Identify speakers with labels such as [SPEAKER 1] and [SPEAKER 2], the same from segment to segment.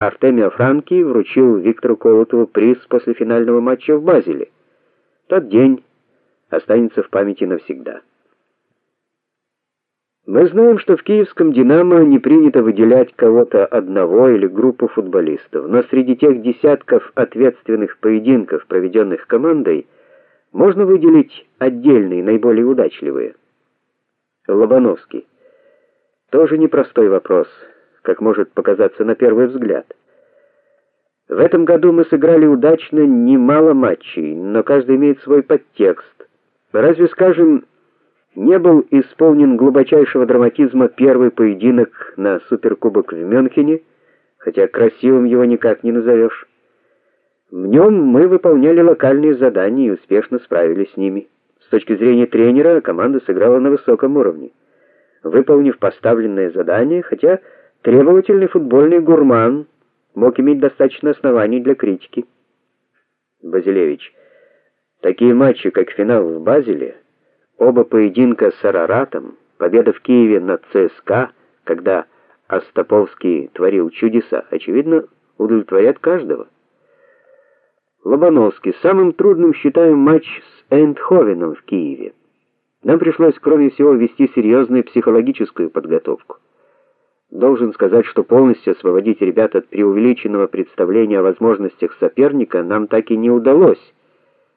[SPEAKER 1] Артемий Франки вручил Виктору Колотову приз после финального матча в Базеле. Тот день останется в памяти навсегда. Мы знаем, что в киевском Динамо не принято выделять кого-то одного или группу футболистов, но среди тех десятков ответственных поединков, проведенных командой, можно выделить отдельные, наиболее удачливые. Лобановский. Тоже непростой вопрос как может показаться на первый взгляд. В этом году мы сыграли удачно немало матчей, но каждый имеет свой подтекст. Разве, скажем, не был исполнен глубочайшего драматизма первый поединок на суперкубок в Мюнхене, хотя красивым его никак не назовешь. В нем мы выполняли локальные задания и успешно справились с ними. С точки зрения тренера команда сыграла на высоком уровне, выполнив поставленное задание, хотя Требовательный футбольный гурман мог иметь достаточно оснований для критики. Базилевич. Такие матчи, как финал в Базеле, оба поединка с Араратом, победа в Киеве над ЦСКА, когда Остаповский творил чудеса, очевидно, удовлетворят каждого. Лобановский. Самым трудным считаем матч с Эндховеном в Киеве. Нам пришлось, кроме всего, вести серьезную психологическую подготовку. Должен сказать, что полностью освободить ребят от преувеличенного представления о возможностях соперника нам так и не удалось.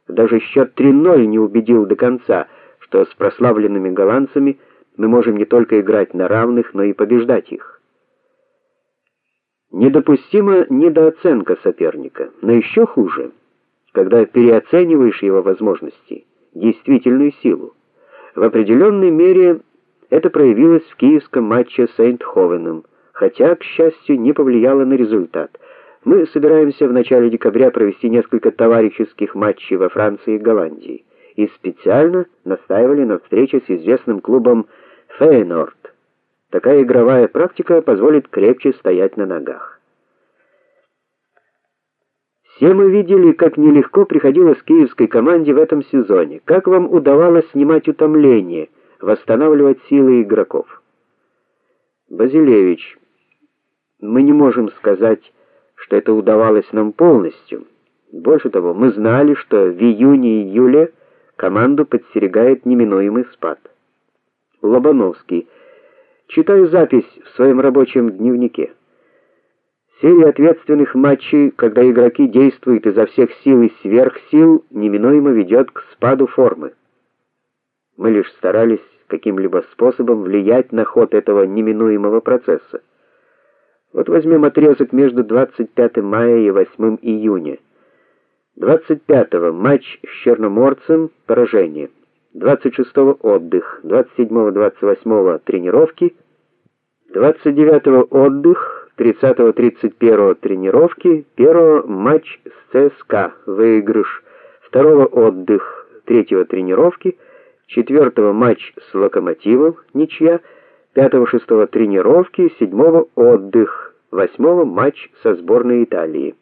[SPEAKER 1] Даже счет 3:0 не убедил до конца, что с прославленными голландцами мы можем не только играть на равных, но и побеждать их. Недопустима недооценка соперника, но еще хуже, когда переоцениваешь его возможности, действительную силу. В определенной мере это проявилось в киевском матче с Эйндховеном, хотя, к счастью, не повлияло на результат. Мы собираемся в начале декабря провести несколько товарищеских матчей во Франции и Голландии и специально настаивали на встрече с известным клубом Фейнорд. Такая игровая практика позволит крепче стоять на ногах. Все мы видели, как нелегко приходилось киевской команде в этом сезоне. Как вам удавалось снимать утомление? Восстанавливать силы игроков. Базилевич, мы не можем сказать, что это удавалось нам полностью. Больше того, мы знали, что в июне-июле команду подстерегает неминуемый спад. Лобановский. Читаю запись в своем рабочем дневнике. Серия ответственных матчей, когда игроки действуют изо всех сил и сверх сил, неминуемо ведет к спаду формы. Мы лишь старались каким-либо способом влиять на ход этого неминуемого процесса. Вот возьмем отрезок между 25 мая и 8 июня. 25-го матч с Черноморцем поражение. 26-го отдых, 27-28 тренировки, 29-го отдых, 30-31 тренировки, 1 матч с ЦСКА, выигрыш, 2 отдых, 3 тренировки, четвертого матч с Локомотивом, ничья, пятого-шестого тренировки, седьмого отдых, восьмого матч со сборной Италии.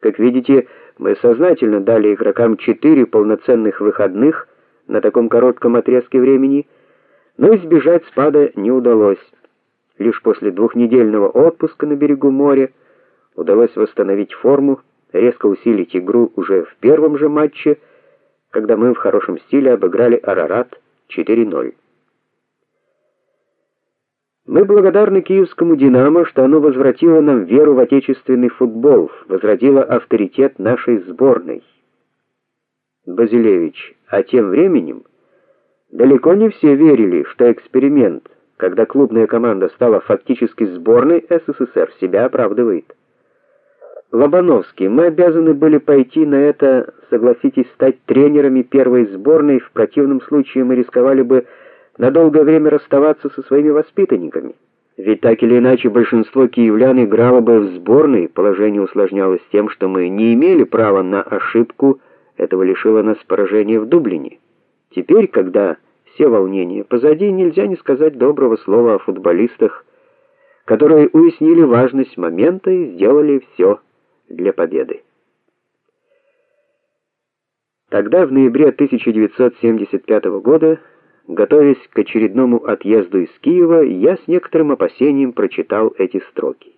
[SPEAKER 1] Как видите, мы сознательно дали игрокам четыре полноценных выходных на таком коротком отрезке времени, но избежать спада не удалось. Лишь после двухнедельного отпуска на берегу моря удалось восстановить форму, резко усилить игру уже в первом же матче когда мы в хорошем стиле обыграли Арарат 4:0. Мы благодарны киевскому Динамо, что оно возвратило нам веру в отечественный футбол, возродило авторитет нашей сборной. Базилевич, а тем временем далеко не все верили, что эксперимент, когда клубная команда стала фактически сборной СССР, себя оправдывает. Лобановский, мы обязаны были пойти на это, согласитесь, стать тренерами первой сборной, в противном случае мы рисковали бы на долгое время расставаться со своими воспитанниками. Ведь так или иначе большинство киевлян играло бы в сборной, положение усложнялось тем, что мы не имели права на ошибку, этого лишило нас поражения в Дублине. Теперь, когда все волнения позади, нельзя не сказать доброго слова о футболистах, которые уяснили важность момента и сделали все для победы. Тогда в ноябре 1975 года, готовясь к очередному отъезду из Киева, я с некоторым опасением прочитал эти строки.